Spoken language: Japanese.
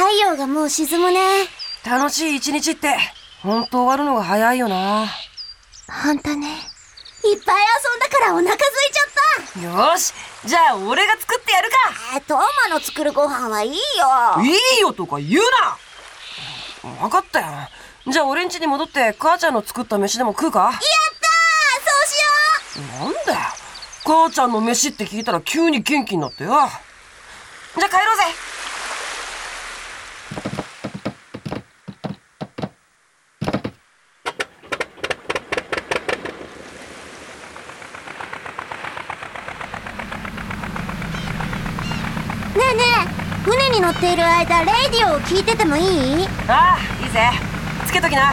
陽がもう沈むね。楽しい一日って、ほんと終わるのが早いよな。ほんとね。いっぱい遊んだからお腹空いちゃっよし、じゃあ俺が作ってやるかた。え、トーマの作るご飯はいいよ。いいよとか言うなわかったよ。じゃあ俺ん家に戻って母ちゃんの作った飯でも食うかやったーそうしよなんだよ。母ちゃんの飯って聞いたら急に元気になってよ。じゃあ帰ろうぜえねえ、船に乗っている間、レイディオを聞いててもいい？ああ、いいぜ。つけときな。